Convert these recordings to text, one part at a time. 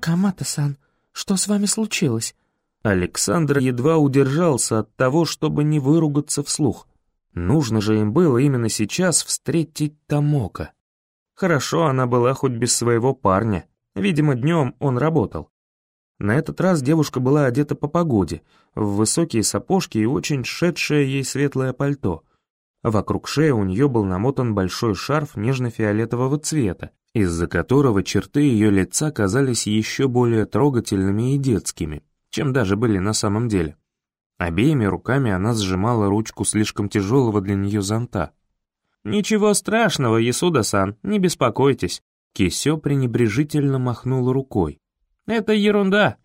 «Камата-сан, что с вами случилось?» Александр едва удержался от того, чтобы не выругаться вслух. Нужно же им было именно сейчас встретить Тамока. Хорошо, она была хоть без своего парня. Видимо, днем он работал. На этот раз девушка была одета по погоде, в высокие сапожки и очень шедшее ей светлое пальто. Вокруг шеи у нее был намотан большой шарф нежно-фиолетового цвета, из-за которого черты ее лица казались еще более трогательными и детскими, чем даже были на самом деле. Обеими руками она сжимала ручку слишком тяжелого для нее зонта. «Ничего страшного, Ясуда-сан, не беспокойтесь», Кисё пренебрежительно махнула рукой. Это ерунда».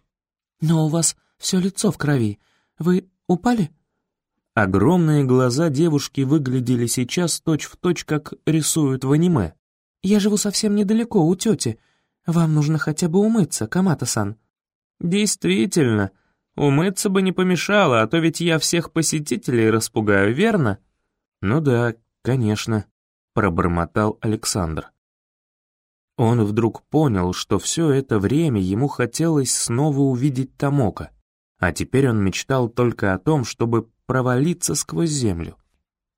«Но у вас все лицо в крови. Вы упали?» Огромные глаза девушки выглядели сейчас точь-в-точь, точь, как рисуют в аниме. «Я живу совсем недалеко, у тети. Вам нужно хотя бы умыться, Камата-сан». «Действительно, умыться бы не помешало, а то ведь я всех посетителей распугаю, верно?» «Ну да, конечно», — пробормотал Александр. Он вдруг понял, что все это время ему хотелось снова увидеть Тамока, а теперь он мечтал только о том, чтобы провалиться сквозь землю.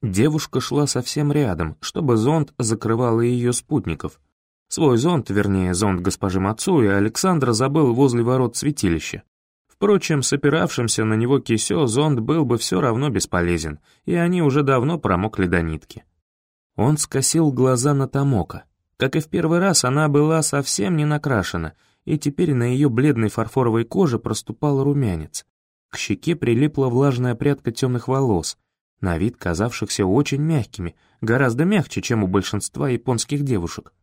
Девушка шла совсем рядом, чтобы зонт закрывал ее спутников. Свой зонт, вернее, зонт госпожи Мацуи, Александр забыл возле ворот святилища. Впрочем, с опиравшимся на него кисё зонт был бы все равно бесполезен, и они уже давно промокли до нитки. Он скосил глаза на Тамока. Как и в первый раз, она была совсем не накрашена, и теперь на ее бледной фарфоровой коже проступал румянец. К щеке прилипла влажная прядка темных волос, на вид казавшихся очень мягкими, гораздо мягче, чем у большинства японских девушек.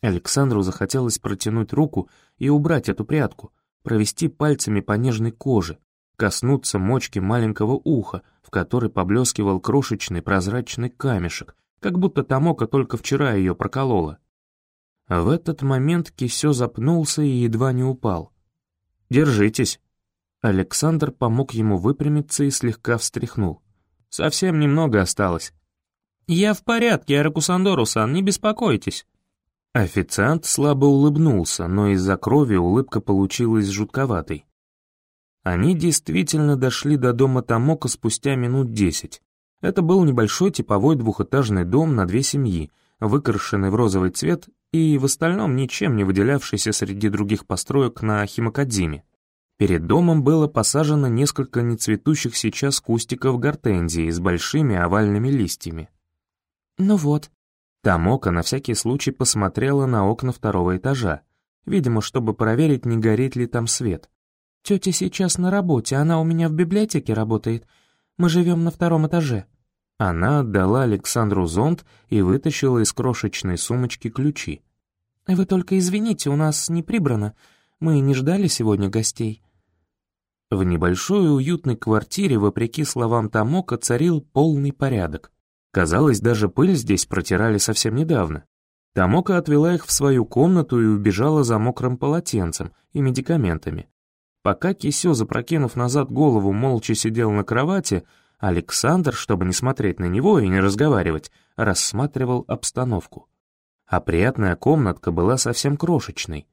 Александру захотелось протянуть руку и убрать эту прядку, провести пальцами по нежной коже, коснуться мочки маленького уха, в которой поблескивал крошечный прозрачный камешек, как будто Тамока только вчера ее проколола. В этот момент Кисё запнулся и едва не упал. «Держитесь». Александр помог ему выпрямиться и слегка встряхнул. «Совсем немного осталось». «Я в порядке, Аракусандору-сан, не беспокойтесь». Официант слабо улыбнулся, но из-за крови улыбка получилась жутковатой. Они действительно дошли до дома Тамока спустя минут десять. Это был небольшой типовой двухэтажный дом на две семьи, выкрашенный в розовый цвет и в остальном ничем не выделявшийся среди других построек на Химакадзиме. Перед домом было посажено несколько нецветущих сейчас кустиков гортензии с большими овальными листьями. «Ну вот». Тамока на всякий случай посмотрела на окна второго этажа, видимо, чтобы проверить, не горит ли там свет. «Тетя сейчас на работе, она у меня в библиотеке работает. Мы живем на втором этаже». Она отдала Александру зонт и вытащила из крошечной сумочки ключи. «Вы только извините, у нас не прибрано. Мы не ждали сегодня гостей». В небольшой уютной квартире, вопреки словам Тамока, царил полный порядок. Казалось, даже пыль здесь протирали совсем недавно. Тамока отвела их в свою комнату и убежала за мокрым полотенцем и медикаментами. Пока Кисё, запрокинув назад голову, молча сидел на кровати, Александр, чтобы не смотреть на него и не разговаривать, рассматривал обстановку. Опрятная комнатка была совсем крошечной.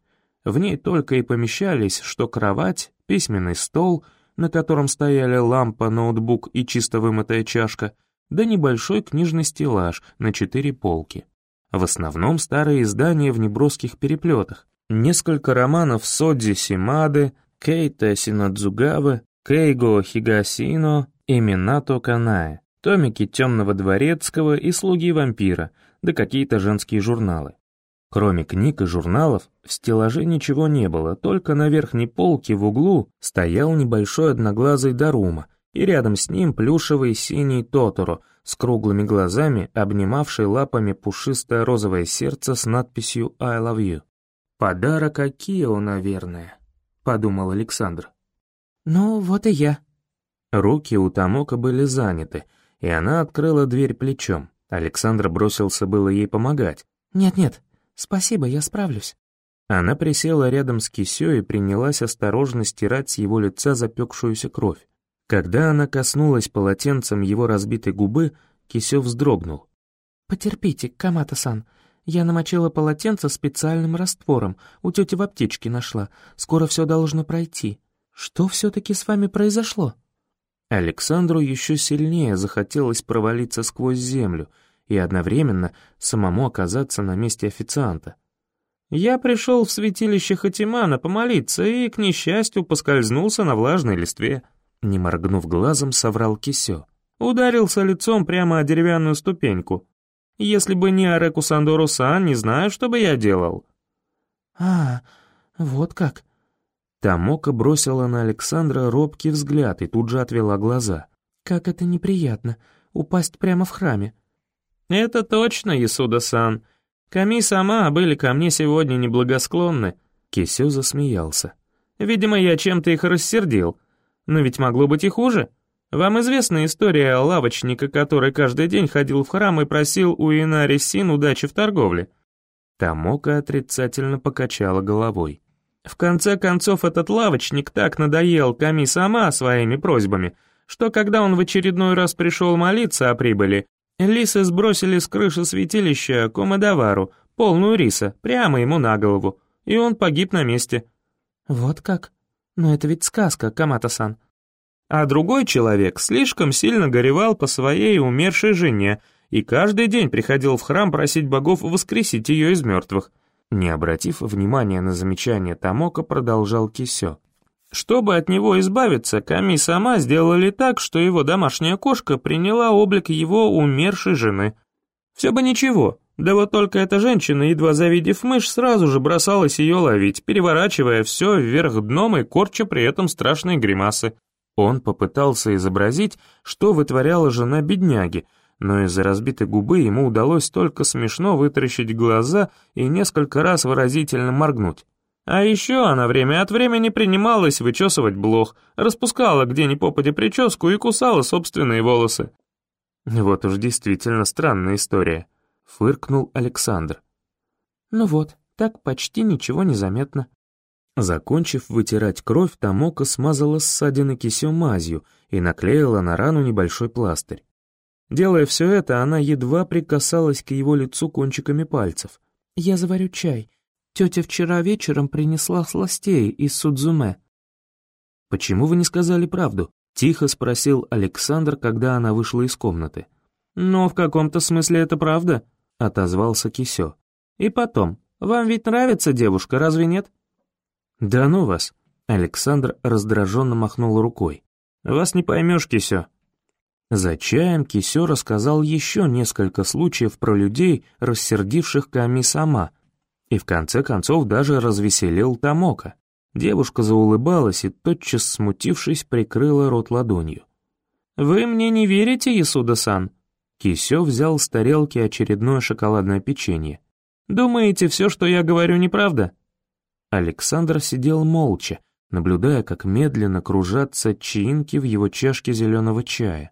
В ней только и помещались, что кровать, письменный стол, на котором стояли лампа, ноутбук и чисто вымытая чашка, да небольшой книжный стеллаж на четыре полки. В основном старые издания в неброских переплетах, несколько романов Содзи Симады, Кейта Синадзугавы, Кейго Хигасино и Минато Канае, томики «Темного дворецкого» и «Слуги вампира», да какие-то женские журналы. Кроме книг и журналов, в стеллаже ничего не было, только на верхней полке в углу стоял небольшой одноглазый Дарума, и рядом с ним плюшевый синий Тоторо с круглыми глазами, обнимавший лапами пушистое розовое сердце с надписью «I love you». «Подарок Акио, наверное», — подумал Александр. «Ну, вот и я», Руки у Тамока были заняты, и она открыла дверь плечом. Александр бросился было ей помогать. «Нет-нет, спасибо, я справлюсь». Она присела рядом с Кисё и принялась осторожно стирать с его лица запекшуюся кровь. Когда она коснулась полотенцем его разбитой губы, Кисё вздрогнул. «Потерпите, Камата-сан. Я намочила полотенце специальным раствором, у тети в аптечке нашла. Скоро все должно пройти. Что все-таки с вами произошло?» Александру еще сильнее захотелось провалиться сквозь землю и одновременно самому оказаться на месте официанта. Я пришел в святилище Хатимана помолиться и, к несчастью, поскользнулся на влажной листве. Не моргнув глазом, соврал Кисё. Ударился лицом прямо о деревянную ступеньку. Если бы не Ареку Сандору-сан, не знаю, что бы я делал. «А, вот как», Тамока бросила на Александра робкий взгляд и тут же отвела глаза. «Как это неприятно, упасть прямо в храме». «Это точно, Исуда-сан. Ками сама были ко мне сегодня неблагосклонны». Кисё засмеялся. «Видимо, я чем-то их рассердил. Но ведь могло быть и хуже. Вам известна история лавочника, который каждый день ходил в храм и просил у Инари Син удачи в торговле?» Тамока отрицательно покачала головой. В конце концов, этот лавочник так надоел Ками сама своими просьбами, что когда он в очередной раз пришел молиться о прибыли, лисы сбросили с крыши святилища Комодовару, полную риса, прямо ему на голову, и он погиб на месте. «Вот как? Но это ведь сказка, Камата-сан». А другой человек слишком сильно горевал по своей умершей жене и каждый день приходил в храм просить богов воскресить ее из мертвых. Не обратив внимания на замечание Тамока, продолжал Кисё. Чтобы от него избавиться, Ками сама сделали так, что его домашняя кошка приняла облик его умершей жены. Все бы ничего, да вот только эта женщина, едва завидев мышь, сразу же бросалась ее ловить, переворачивая все вверх дном и корча при этом страшные гримасы. Он попытался изобразить, что вытворяла жена бедняги, но из-за разбитой губы ему удалось только смешно вытаращить глаза и несколько раз выразительно моргнуть. А еще она время от времени принималась вычесывать блох, распускала где ни попади прическу и кусала собственные волосы. Вот уж действительно странная история, фыркнул Александр. Ну вот, так почти ничего не заметно. Закончив вытирать кровь, Тамока смазала ссадины кисё мазью и наклеила на рану небольшой пластырь. Делая все это, она едва прикасалась к его лицу кончиками пальцев. «Я заварю чай. Тетя вчера вечером принесла сластей из Судзуме». «Почему вы не сказали правду?» — тихо спросил Александр, когда она вышла из комнаты. «Но в каком-то смысле это правда», — отозвался Кисё. «И потом, вам ведь нравится девушка, разве нет?» «Да ну вас!» — Александр раздраженно махнул рукой. «Вас не поймешь, Кисё. За чаем Кисё рассказал еще несколько случаев про людей, рассердивших Ками сама, и в конце концов даже развеселил Тамока. Девушка заулыбалась и, тотчас смутившись, прикрыла рот ладонью. «Вы мне не верите, Исуда-сан?» Кисё взял с тарелки очередное шоколадное печенье. «Думаете, все, что я говорю, неправда?» Александр сидел молча, наблюдая, как медленно кружатся чаинки в его чашке зеленого чая.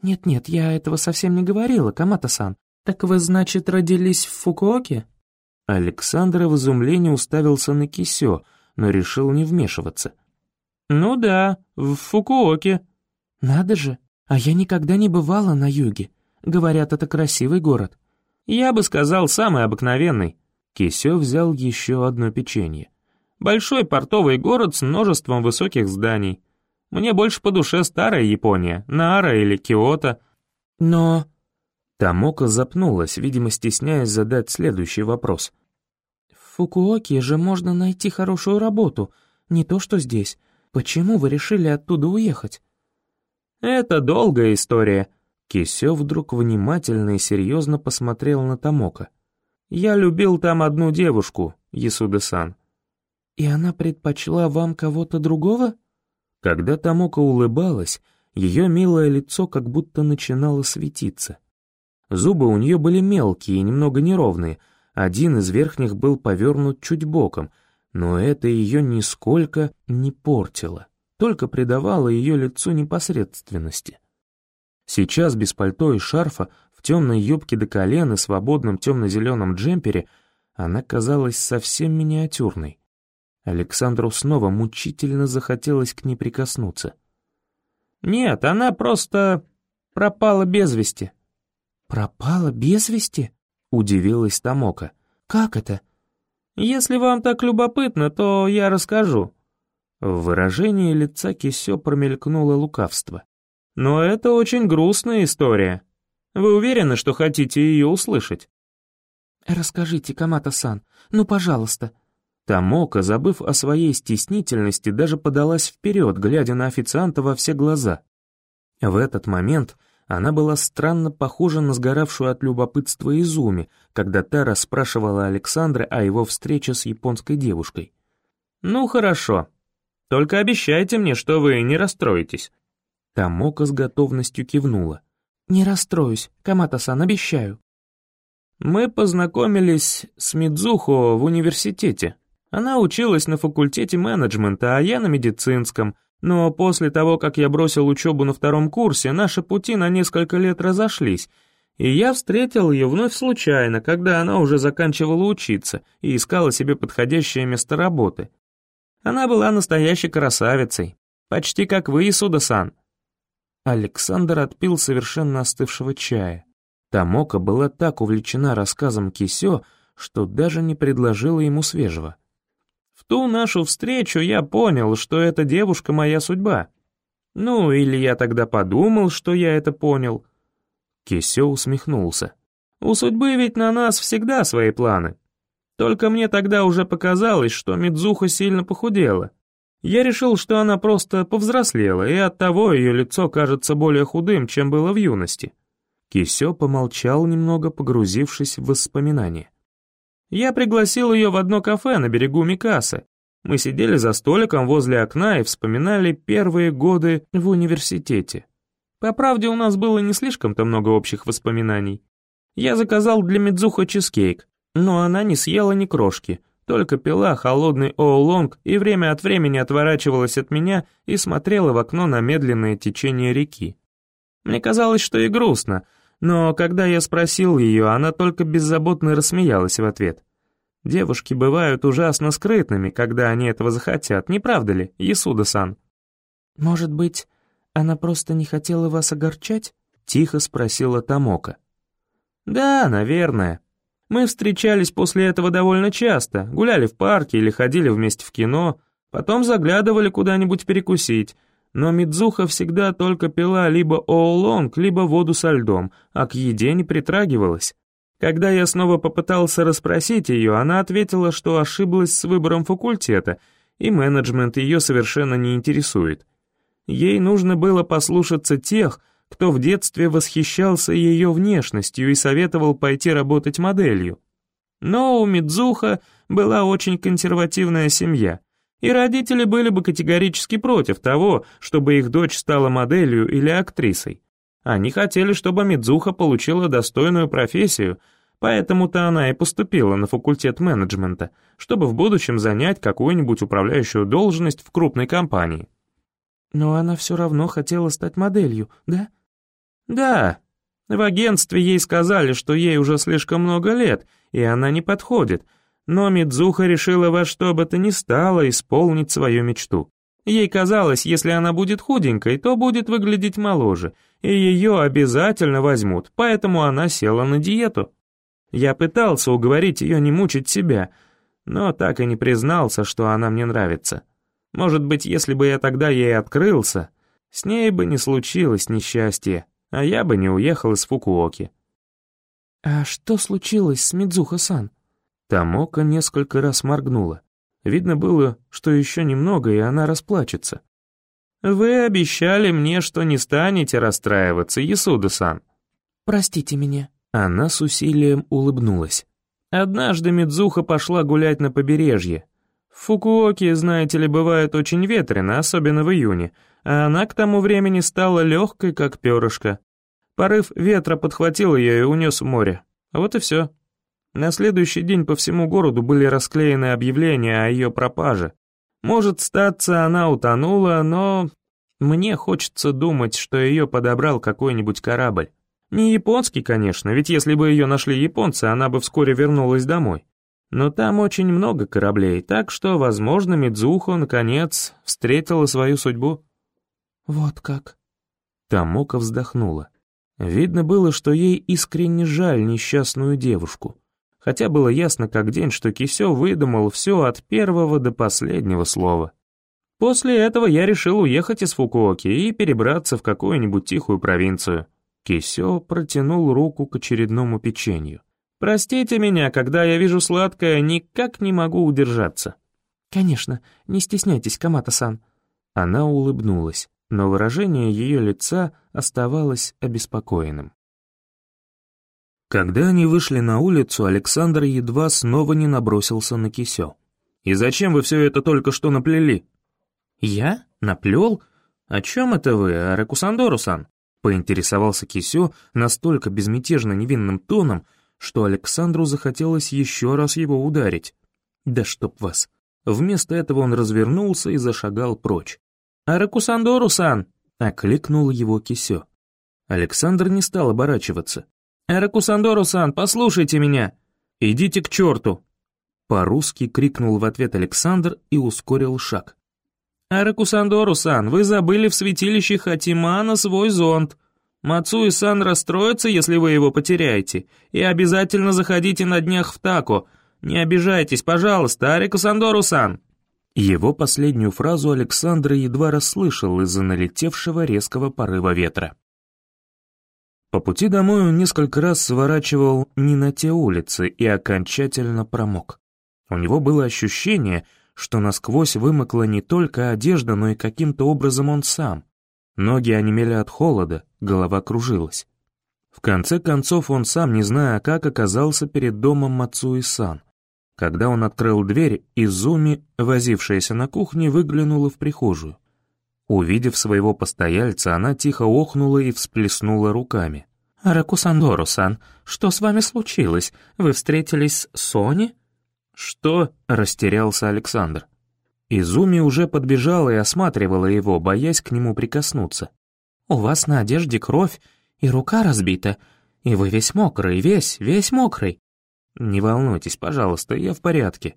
«Нет-нет, я этого совсем не говорила, Камата-сан. Так вы, значит, родились в Фукуоке?» Александр в изумлении уставился на Кисё, но решил не вмешиваться. «Ну да, в Фукуоке». «Надо же, а я никогда не бывала на юге. Говорят, это красивый город». «Я бы сказал, самый обыкновенный». Кисё взял еще одно печенье. «Большой портовый город с множеством высоких зданий. Мне больше по душе старая Япония, Нара или Киото. Но... Тамока запнулась, видимо, стесняясь задать следующий вопрос. В Фукуоке же можно найти хорошую работу, не то что здесь. Почему вы решили оттуда уехать? Это долгая история. Кисё вдруг внимательно и серьезно посмотрел на Тамока. Я любил там одну девушку, Ясуда-сан. И она предпочла вам кого-то другого? Когда Тамока улыбалась, ее милое лицо как будто начинало светиться. Зубы у нее были мелкие и немного неровные, один из верхних был повернут чуть боком, но это ее нисколько не портило, только придавало ее лицу непосредственности. Сейчас без пальто и шарфа, в темной юбке до колен и свободном темно-зеленом джемпере она казалась совсем миниатюрной. Александру снова мучительно захотелось к ней прикоснуться. «Нет, она просто пропала без вести». «Пропала без вести?» — удивилась Тамока. «Как это?» «Если вам так любопытно, то я расскажу». В выражении лица Кисё промелькнуло лукавство. «Но это очень грустная история. Вы уверены, что хотите ее услышать?» «Расскажите, Камата-сан, ну, пожалуйста». Тамока, забыв о своей стеснительности, даже подалась вперед, глядя на официанта во все глаза. В этот момент она была странно похожа на сгоравшую от любопытства Изуми, когда та расспрашивала Александра о его встрече с японской девушкой. «Ну хорошо. Только обещайте мне, что вы не расстроитесь». Тамока с готовностью кивнула. «Не расстроюсь, Камата-сан, обещаю». Мы познакомились с Мидзухо в университете. Она училась на факультете менеджмента, а я на медицинском — но после того, как я бросил учебу на втором курсе, наши пути на несколько лет разошлись, и я встретил ее вновь случайно, когда она уже заканчивала учиться и искала себе подходящее место работы. Она была настоящей красавицей, почти как вы, Исуда-сан. Александр отпил совершенно остывшего чая. Тамока была так увлечена рассказом Кисё, что даже не предложила ему свежего. Ту нашу встречу я понял, что эта девушка моя судьба. Ну, или я тогда подумал, что я это понял. Кисё усмехнулся. У судьбы ведь на нас всегда свои планы. Только мне тогда уже показалось, что Мидзуха сильно похудела. Я решил, что она просто повзрослела, и оттого ее лицо кажется более худым, чем было в юности. Кисё помолчал немного, погрузившись в воспоминания. Я пригласил ее в одно кафе на берегу Микасы. Мы сидели за столиком возле окна и вспоминали первые годы в университете. По правде, у нас было не слишком-то много общих воспоминаний. Я заказал для Мидзуха чизкейк, но она не съела ни крошки, только пила холодный оолонг и время от времени отворачивалась от меня и смотрела в окно на медленное течение реки. Мне казалось, что и грустно, но когда я спросил ее, она только беззаботно рассмеялась в ответ. Девушки бывают ужасно скрытными, когда они этого захотят, не правда ли, Ясуда-сан? «Может быть, она просто не хотела вас огорчать?» — тихо спросила Тамока. «Да, наверное. Мы встречались после этого довольно часто, гуляли в парке или ходили вместе в кино, потом заглядывали куда-нибудь перекусить, но Мидзуха всегда только пила либо оолонг, либо воду со льдом, а к еде не притрагивалась. Когда я снова попытался расспросить ее, она ответила, что ошиблась с выбором факультета, и менеджмент ее совершенно не интересует. Ей нужно было послушаться тех, кто в детстве восхищался ее внешностью и советовал пойти работать моделью. Но у Мидзуха была очень консервативная семья, и родители были бы категорически против того, чтобы их дочь стала моделью или актрисой. Они хотели, чтобы Мидзуха получила достойную профессию, поэтому-то она и поступила на факультет менеджмента, чтобы в будущем занять какую-нибудь управляющую должность в крупной компании. Но она все равно хотела стать моделью, да? Да. В агентстве ей сказали, что ей уже слишком много лет, и она не подходит — но Мидзуха решила во что бы то ни стало исполнить свою мечту. Ей казалось, если она будет худенькой, то будет выглядеть моложе, и ее обязательно возьмут, поэтому она села на диету. Я пытался уговорить ее не мучить себя, но так и не признался, что она мне нравится. Может быть, если бы я тогда ей открылся, с ней бы не случилось несчастье, а я бы не уехал из Фукуоки. «А что случилось с Мидзуха-сан?» Тамока несколько раз моргнула. Видно было, что еще немного, и она расплачется. «Вы обещали мне, что не станете расстраиваться, Ясуда-сан». «Простите меня». Она с усилием улыбнулась. Однажды Мидзуха пошла гулять на побережье. В Фукуоке, знаете ли, бывает очень ветрено, особенно в июне, а она к тому времени стала легкой, как перышко. Порыв ветра подхватил ее и унес в море. Вот и все. На следующий день по всему городу были расклеены объявления о ее пропаже. Может, статься она утонула, но... Мне хочется думать, что ее подобрал какой-нибудь корабль. Не японский, конечно, ведь если бы ее нашли японцы, она бы вскоре вернулась домой. Но там очень много кораблей, так что, возможно, Мидзухо, наконец, встретила свою судьбу. «Вот как». Тамока вздохнула. Видно было, что ей искренне жаль несчастную девушку. Хотя было ясно как день, что Кисё выдумал все от первого до последнего слова. После этого я решил уехать из Фукуоки и перебраться в какую-нибудь тихую провинцию. Кисё протянул руку к очередному печенью. «Простите меня, когда я вижу сладкое, никак не могу удержаться». «Конечно, не стесняйтесь, Камата-сан». Она улыбнулась, но выражение ее лица оставалось обеспокоенным. Когда они вышли на улицу, Александр едва снова не набросился на Кисё. «И зачем вы все это только что наплели?» «Я? Наплел? О чем это вы, Аракусандору-сан?» Поинтересовался Кисё настолько безмятежно невинным тоном, что Александру захотелось еще раз его ударить. «Да чтоб вас!» Вместо этого он развернулся и зашагал прочь. «Аракусандору-сан!» — окликнул его Кисё. Александр не стал оборачиваться. «Аракусандору-сан, послушайте меня! Идите к черту!» По-русски крикнул в ответ Александр и ускорил шаг. «Аракусандору-сан, вы забыли в святилище Хатимана свой зонт. Мацуи-сан расстроится, если вы его потеряете, и обязательно заходите на днях в Тако. Не обижайтесь, пожалуйста, Аракусандору-сан!» Его последнюю фразу Александр едва расслышал из-за налетевшего резкого порыва ветра. По пути домой он несколько раз сворачивал не на те улицы и окончательно промок. У него было ощущение, что насквозь вымокла не только одежда, но и каким-то образом он сам. Ноги онемели от холода, голова кружилась. В конце концов он сам, не зная как, оказался перед домом Мацуи-сан. Когда он открыл дверь, Изуми, возившаяся на кухне, выглянула в прихожую. Увидев своего постояльца, она тихо охнула и всплеснула руками. «Ракусандору-сан, что с вами случилось? Вы встретились с Сони?» «Что?» — растерялся Александр. Изуми уже подбежала и осматривала его, боясь к нему прикоснуться. «У вас на одежде кровь, и рука разбита, и вы весь мокрый, весь, весь мокрый». «Не волнуйтесь, пожалуйста, я в порядке».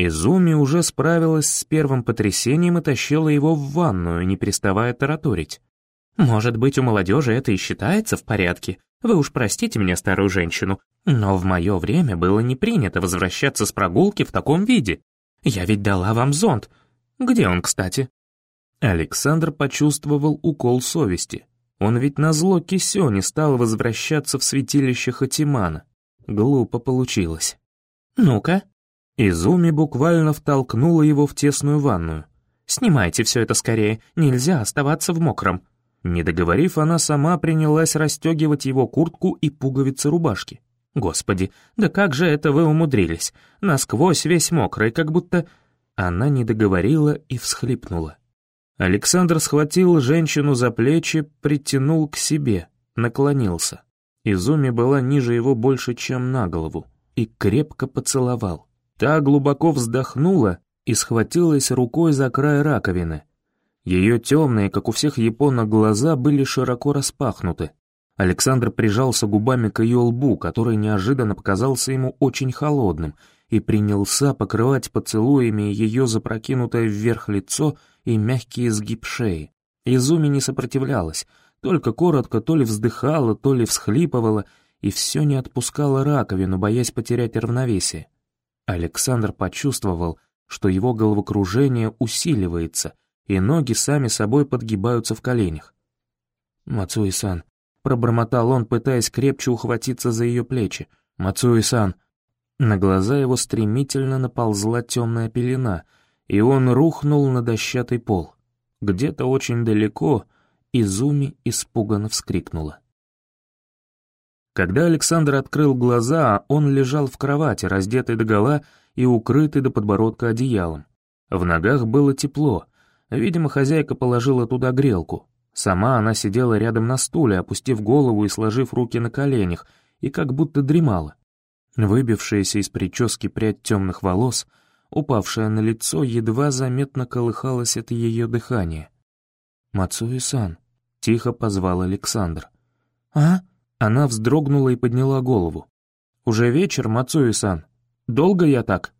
Изуми уже справилась с первым потрясением и тащила его в ванную, не переставая тараторить. «Может быть, у молодежи это и считается в порядке. Вы уж простите мне, старую женщину, но в мое время было не принято возвращаться с прогулки в таком виде. Я ведь дала вам зонт. Где он, кстати?» Александр почувствовал укол совести. Он ведь назло Кисё не стал возвращаться в святилище Хатимана. Глупо получилось. «Ну-ка». Изуми буквально втолкнула его в тесную ванную. «Снимайте все это скорее, нельзя оставаться в мокром». Не договорив, она сама принялась расстегивать его куртку и пуговицы рубашки. «Господи, да как же это вы умудрились? Насквозь весь мокрый, как будто...» Она не договорила и всхлипнула. Александр схватил женщину за плечи, притянул к себе, наклонился. Изуми была ниже его больше, чем на голову, и крепко поцеловал. Та глубоко вздохнула и схватилась рукой за край раковины. Ее темные, как у всех японок, глаза были широко распахнуты. Александр прижался губами к ее лбу, который неожиданно показался ему очень холодным, и принялся покрывать поцелуями ее запрокинутое вверх лицо и мягкий изгиб шеи. Изуми не сопротивлялась, только коротко то ли вздыхала, то ли всхлипывала, и все не отпускала раковину, боясь потерять равновесие. Александр почувствовал, что его головокружение усиливается, и ноги сами собой подгибаются в коленях. «Мацуи-сан», — пробормотал он, пытаясь крепче ухватиться за ее плечи. «Мацуи-сан». На глаза его стремительно наползла темная пелена, и он рухнул на дощатый пол. Где-то очень далеко — Изуми испуганно вскрикнула. Когда Александр открыл глаза, он лежал в кровати, раздетый догола и укрытый до подбородка одеялом. В ногах было тепло. Видимо, хозяйка положила туда грелку. Сама она сидела рядом на стуле, опустив голову и сложив руки на коленях, и как будто дремала. Выбившаяся из прически прядь темных волос, упавшая на лицо, едва заметно колыхалась от ее дыхания. «Мацуи-сан», — тихо позвал Александр. «А?» Она вздрогнула и подняла голову. «Уже вечер, Мацуи-сан. Долго я так?»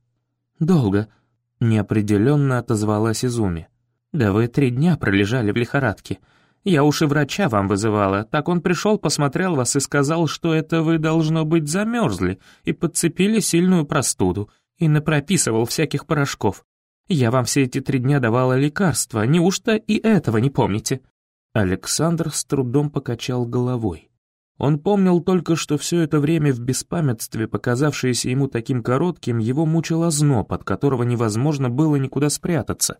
«Долго», — неопределенно отозвалась Изуми. «Да вы три дня пролежали в лихорадке. Я уж и врача вам вызывала, так он пришел, посмотрел вас и сказал, что это вы, должно быть, замерзли и подцепили сильную простуду, и напрописывал всяких порошков. Я вам все эти три дня давала лекарства, неужто и этого не помните?» Александр с трудом покачал головой. Он помнил только, что все это время в беспамятстве, показавшееся ему таким коротким, его мучил озноб, от которого невозможно было никуда спрятаться.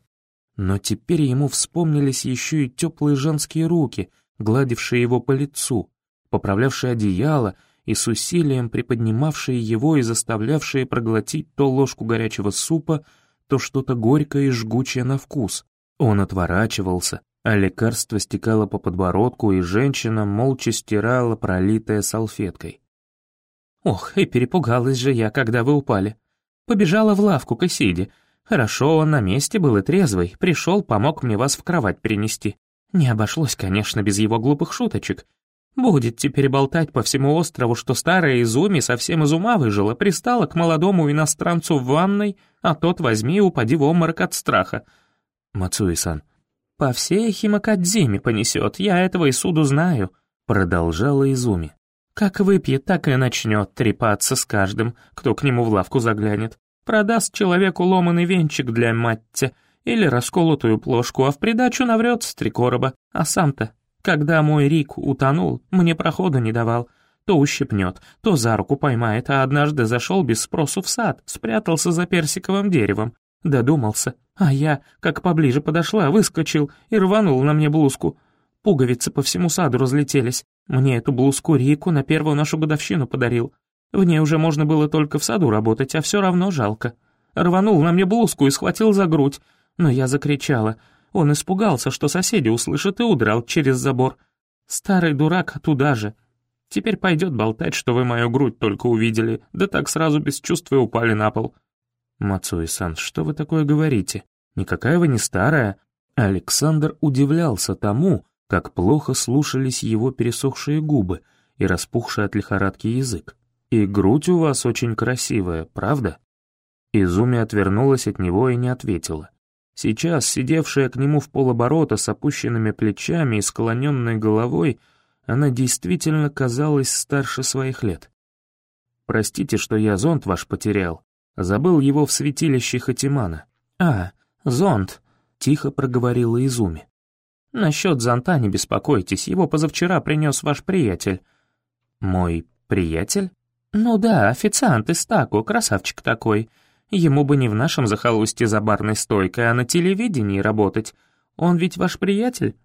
Но теперь ему вспомнились еще и теплые женские руки, гладившие его по лицу, поправлявшие одеяло и с усилием приподнимавшие его и заставлявшие проглотить то ложку горячего супа, то что-то горькое и жгучее на вкус. Он отворачивался, а лекарство стекало по подбородку, и женщина молча стирала пролитое салфеткой. «Ох, и перепугалась же я, когда вы упали. Побежала в лавку к Исиде. Хорошо, он на месте был и трезвый, пришел, помог мне вас в кровать перенести. Не обошлось, конечно, без его глупых шуточек. Будет теперь болтать по всему острову, что старая Изуми совсем из ума выжила, пристала к молодому иностранцу в ванной, а тот возьми и упади в обморок от страха. Мацуи-сан, «По всей Химакадзиме понесет, я этого и суду знаю», — продолжала Изуми. «Как выпьет, так и начнет трепаться с каждым, кто к нему в лавку заглянет. Продаст человеку ломаный венчик для матти или расколотую плошку, а в придачу наврется три короба. А сам-то, когда мой Рик утонул, мне прохода не давал. То ущипнет, то за руку поймает, а однажды зашел без спросу в сад, спрятался за персиковым деревом. Додумался, а я, как поближе подошла, выскочил и рванул на мне блузку. Пуговицы по всему саду разлетелись. Мне эту блузку Рику на первую нашу годовщину подарил. В ней уже можно было только в саду работать, а все равно жалко. Рванул на мне блузку и схватил за грудь. Но я закричала. Он испугался, что соседи услышат, и удрал через забор. Старый дурак туда же. Теперь пойдет болтать, что вы мою грудь только увидели, да так сразу без чувства упали на пол. «Мацуи-сан, что вы такое говорите? Никакая вы не старая». Александр удивлялся тому, как плохо слушались его пересохшие губы и распухший от лихорадки язык. «И грудь у вас очень красивая, правда?» Изуми отвернулась от него и не ответила. Сейчас, сидевшая к нему в полоборота с опущенными плечами и склоненной головой, она действительно казалась старше своих лет. «Простите, что я зонт ваш потерял. Забыл его в святилище Хатимана. «А, зонт», — тихо проговорила Изуми. «Насчет зонта не беспокойтесь, его позавчера принес ваш приятель». «Мой приятель?» «Ну да, официант из Таку, красавчик такой. Ему бы не в нашем захолустье за барной стойкой, а на телевидении работать. Он ведь ваш приятель?»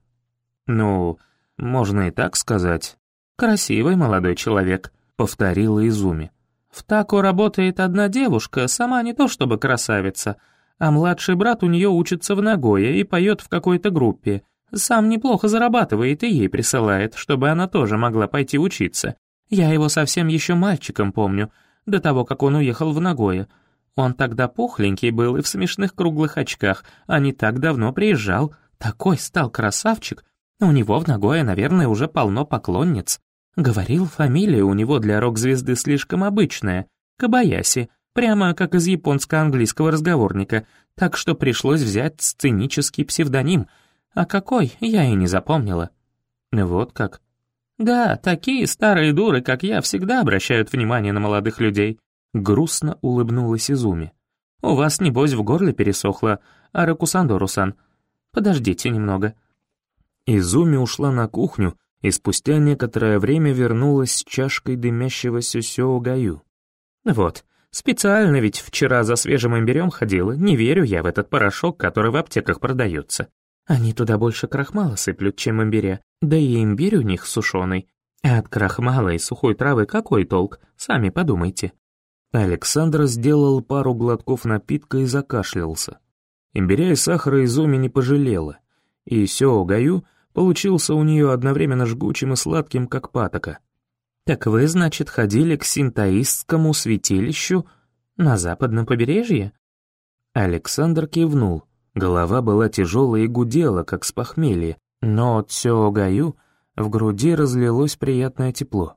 «Ну, можно и так сказать». «Красивый молодой человек», — повторила Изуми. В Тако работает одна девушка, сама не то чтобы красавица, а младший брат у нее учится в Нагое и поет в какой-то группе. Сам неплохо зарабатывает и ей присылает, чтобы она тоже могла пойти учиться. Я его совсем еще мальчиком помню, до того, как он уехал в Нагое. Он тогда пухленький был и в смешных круглых очках, а не так давно приезжал. Такой стал красавчик. У него в Нагое, наверное, уже полно поклонниц. Говорил, фамилия у него для рок-звезды слишком обычная, Кабаяси, прямо как из японско-английского разговорника, так что пришлось взять сценический псевдоним, а какой, я и не запомнила. Вот как. Да, такие старые дуры, как я, всегда обращают внимание на молодых людей. Грустно улыбнулась Изуми. У вас, небось, в горле пересохло, Аракусандорусан. Подождите немного. Изуми ушла на кухню, и спустя некоторое время вернулась с чашкой дымящегося сёогаю. «Вот, специально ведь вчера за свежим имбирем ходила, не верю я в этот порошок, который в аптеках продается. Они туда больше крахмала сыплют, чем имбиря, да и имбирь у них сушеный. А от крахмала и сухой травы какой толк, сами подумайте». Александр сделал пару глотков напитка и закашлялся. Имбиря и сахара Изуми не пожалела, и сёогаю получился у нее одновременно жгучим и сладким, как патока. «Так вы, значит, ходили к синтаистскому святилищу на западном побережье?» Александр кивнул. Голова была тяжелая и гудела, как с похмелья, но от Сёгаю в груди разлилось приятное тепло.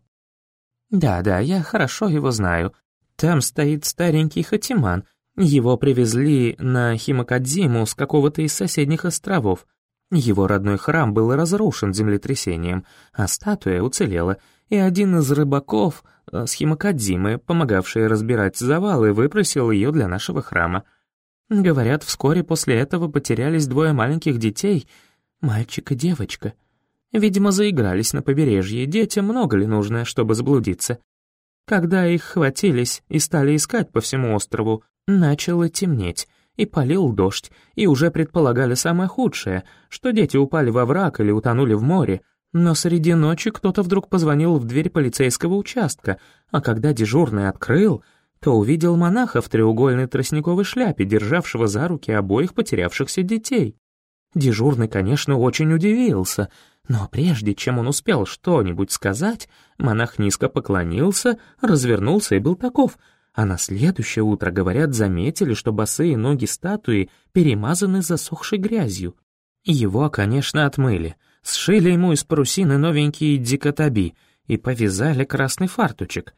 «Да-да, я хорошо его знаю. Там стоит старенький Хатиман. Его привезли на Химакадзиму с какого-то из соседних островов. Его родной храм был разрушен землетрясением, а статуя уцелела, и один из рыбаков э, с Химакадзимы, помогавший разбирать завалы, выпросил ее для нашего храма. Говорят, вскоре после этого потерялись двое маленьких детей, мальчик и девочка. Видимо, заигрались на побережье, детям много ли нужно, чтобы заблудиться. Когда их хватились и стали искать по всему острову, начало темнеть, и полил дождь, и уже предполагали самое худшее, что дети упали во враг или утонули в море, но среди ночи кто-то вдруг позвонил в дверь полицейского участка, а когда дежурный открыл, то увидел монаха в треугольной тростниковой шляпе, державшего за руки обоих потерявшихся детей. Дежурный, конечно, очень удивился, но прежде чем он успел что-нибудь сказать, монах низко поклонился, развернулся и был таков — а на следующее утро, говорят, заметили, что босые ноги статуи перемазаны засохшей грязью. Его, конечно, отмыли, сшили ему из парусины новенькие дикотаби и повязали красный фартучек.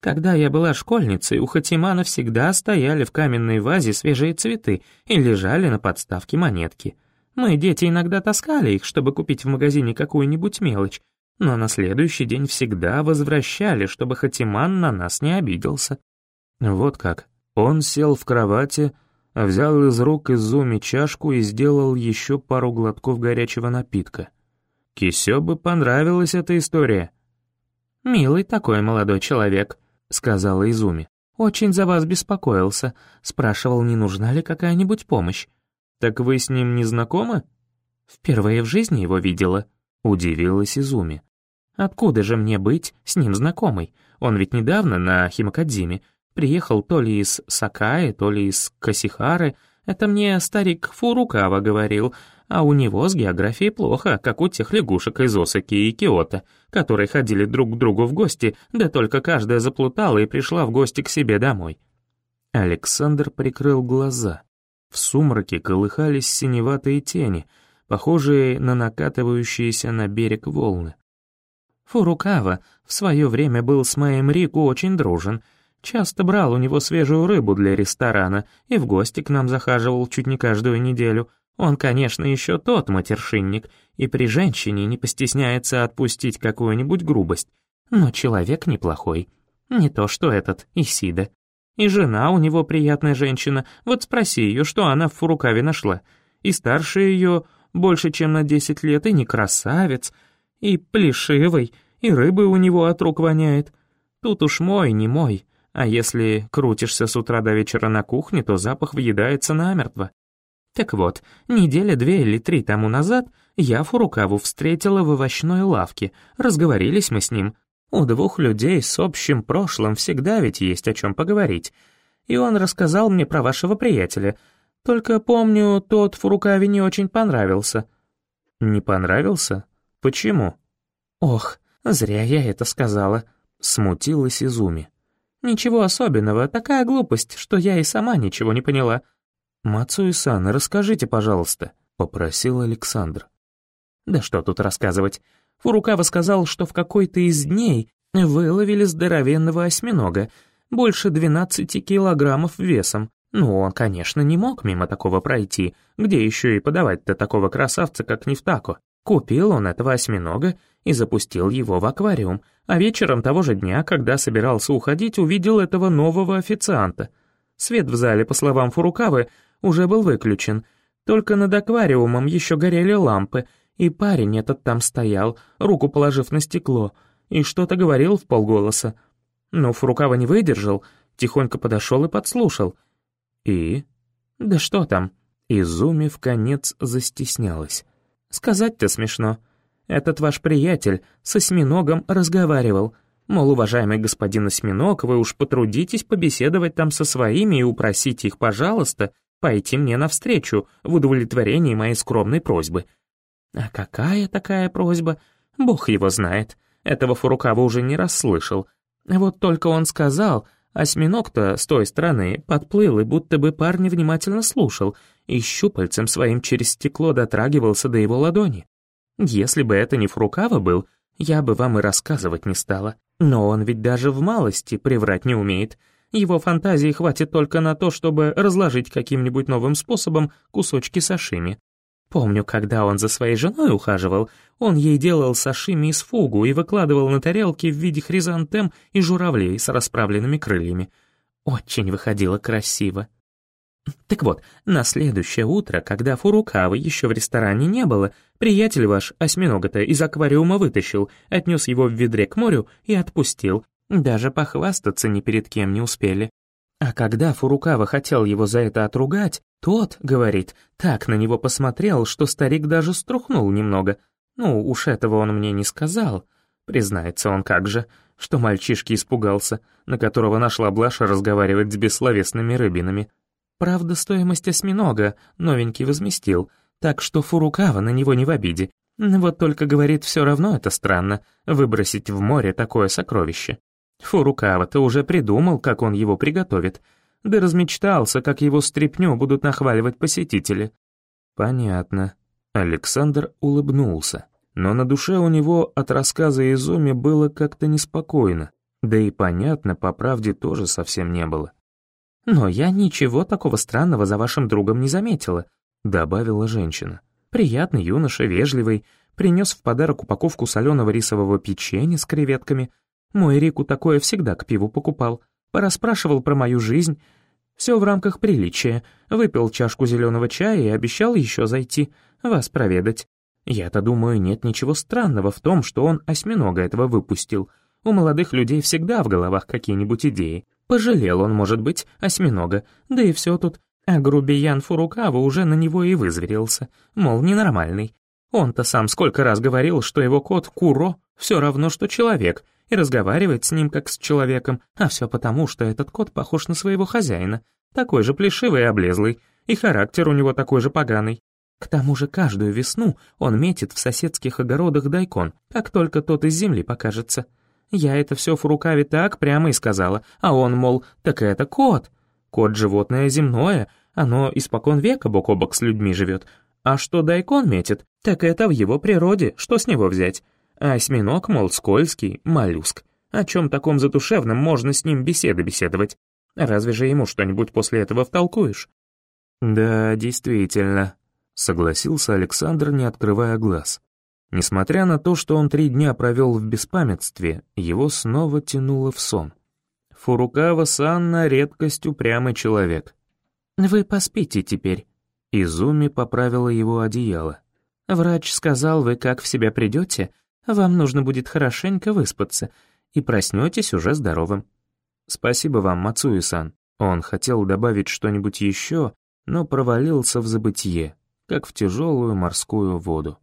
Когда я была школьницей, у Хатимана всегда стояли в каменной вазе свежие цветы и лежали на подставке монетки. Мы, дети, иногда таскали их, чтобы купить в магазине какую-нибудь мелочь, но на следующий день всегда возвращали, чтобы Хатиман на нас не обиделся. Вот как. Он сел в кровати, взял из рук Изуми чашку и сделал еще пару глотков горячего напитка. Кисё бы понравилась эта история. «Милый такой молодой человек», — сказала Изуми. «Очень за вас беспокоился. Спрашивал, не нужна ли какая-нибудь помощь. Так вы с ним не знакомы?» «Впервые в жизни его видела», — удивилась Изуми. «Откуда же мне быть с ним знакомой? Он ведь недавно на Химакадзиме Приехал то ли из Сакаи, то ли из Касихары. Это мне старик Фурукава говорил, а у него с географией плохо, как у тех лягушек из Осаки и Киота, которые ходили друг к другу в гости, да только каждая заплутала и пришла в гости к себе домой. Александр прикрыл глаза. В сумраке колыхались синеватые тени, похожие на накатывающиеся на берег волны. Фурукава в свое время был с моим Рику очень дружен — Часто брал у него свежую рыбу для ресторана и в гости к нам захаживал чуть не каждую неделю. Он, конечно, еще тот матершинник, и при женщине не постесняется отпустить какую-нибудь грубость. Но человек неплохой. Не то что этот, Исида. И жена у него приятная женщина, вот спроси ее, что она в Фурукаве нашла. И старше ее больше, чем на десять лет, и не красавец, и плешивый, и рыбы у него от рук воняет. Тут уж мой, не мой, а если крутишься с утра до вечера на кухне, то запах въедается намертво. Так вот, неделя две или три тому назад я Фурукаву встретила в овощной лавке, разговорились мы с ним. У двух людей с общим прошлым всегда ведь есть о чем поговорить. И он рассказал мне про вашего приятеля. Только помню, тот Фурукаве не очень понравился. Не понравился? Почему? Ох, зря я это сказала. Смутилась Изуми. «Ничего особенного, такая глупость, что я и сама ничего не поняла». «Мацуи-сан, расскажите, пожалуйста», — попросил Александр. «Да что тут рассказывать. Фурукава сказал, что в какой-то из дней выловили здоровенного осьминога, больше 12 килограммов весом. Ну, он, конечно, не мог мимо такого пройти, где еще и подавать-то такого красавца, как Нефтако. Купил он этого осьминога и запустил его в аквариум, а вечером того же дня, когда собирался уходить, увидел этого нового официанта. Свет в зале, по словам Фурукавы, уже был выключен, только над аквариумом еще горели лампы, и парень этот там стоял, руку положив на стекло, и что-то говорил в полголоса. Но Фурукава не выдержал, тихонько подошел и подслушал. И? Да что там? Изуми в конец застеснялась. Сказать-то смешно. Этот ваш приятель с осьминогом разговаривал. Мол, уважаемый господин осьминог, вы уж потрудитесь побеседовать там со своими и упросите их, пожалуйста, пойти мне навстречу в удовлетворении моей скромной просьбы. А какая такая просьба? Бог его знает. Этого Фурукава уже не расслышал. Вот только он сказал, осьминог-то с той стороны подплыл и будто бы парень внимательно слушал и щупальцем своим через стекло дотрагивался до его ладони. Если бы это не Фрукава был, я бы вам и рассказывать не стала. Но он ведь даже в малости приврать не умеет. Его фантазии хватит только на то, чтобы разложить каким-нибудь новым способом кусочки сашими. Помню, когда он за своей женой ухаживал, он ей делал сашими из фугу и выкладывал на тарелки в виде хризантем и журавлей с расправленными крыльями. Очень выходило красиво. Так вот, на следующее утро, когда Фурукавы еще в ресторане не было, приятель ваш осьминога-то из аквариума вытащил, отнес его в ведре к морю и отпустил. Даже похвастаться ни перед кем не успели. А когда Фурукава хотел его за это отругать, тот, говорит, так на него посмотрел, что старик даже струхнул немного. Ну, уж этого он мне не сказал. Признается он как же, что мальчишки испугался, на которого нашла Блаша разговаривать с бессловесными рыбинами. Правда, стоимость осьминога новенький возместил, так что Фурукава на него не в обиде. Вот только, говорит, все равно это странно, выбросить в море такое сокровище. Фурукава-то уже придумал, как он его приготовит, да размечтался, как его стряпню будут нахваливать посетители. Понятно. Александр улыбнулся, но на душе у него от рассказа Изуми было как-то неспокойно, да и понятно, по правде тоже совсем не было. «Но я ничего такого странного за вашим другом не заметила», — добавила женщина. «Приятный юноша, вежливый, принес в подарок упаковку соленого рисового печенья с креветками. Мой Рику такое всегда к пиву покупал. Порасспрашивал про мою жизнь. Все в рамках приличия. Выпил чашку зеленого чая и обещал еще зайти, вас проведать. Я-то думаю, нет ничего странного в том, что он осьминога этого выпустил. У молодых людей всегда в головах какие-нибудь идеи. Пожалел он, может быть, осьминога, да и все тут. А грубиян Фурукава уже на него и вызверился, мол, ненормальный. Он-то сам сколько раз говорил, что его кот Куро все равно, что человек, и разговаривает с ним как с человеком, а все потому, что этот кот похож на своего хозяина, такой же плешивый и облезлый, и характер у него такой же поганый. К тому же каждую весну он метит в соседских огородах дайкон, как только тот из земли покажется. Я это все в рукаве так прямо и сказала, а он, мол, так это кот. Кот — животное земное, оно испокон века бок о бок с людьми живет. А что дайкон метит, так это в его природе, что с него взять? А осьминог, мол, скользкий, моллюск. О чем таком задушевном можно с ним беседы беседовать? Разве же ему что-нибудь после этого втолкуешь? Да, действительно, согласился Александр, не открывая глаз. Несмотря на то, что он три дня провел в беспамятстве, его снова тянуло в сон. Фурукава Санна — редкость упрямый человек. «Вы поспите теперь». Изуми поправила его одеяло. «Врач сказал, вы как в себя придете, вам нужно будет хорошенько выспаться, и проснетесь уже здоровым». «Спасибо вам, Мацуи-сан». Он хотел добавить что-нибудь еще, но провалился в забытье, как в тяжелую морскую воду.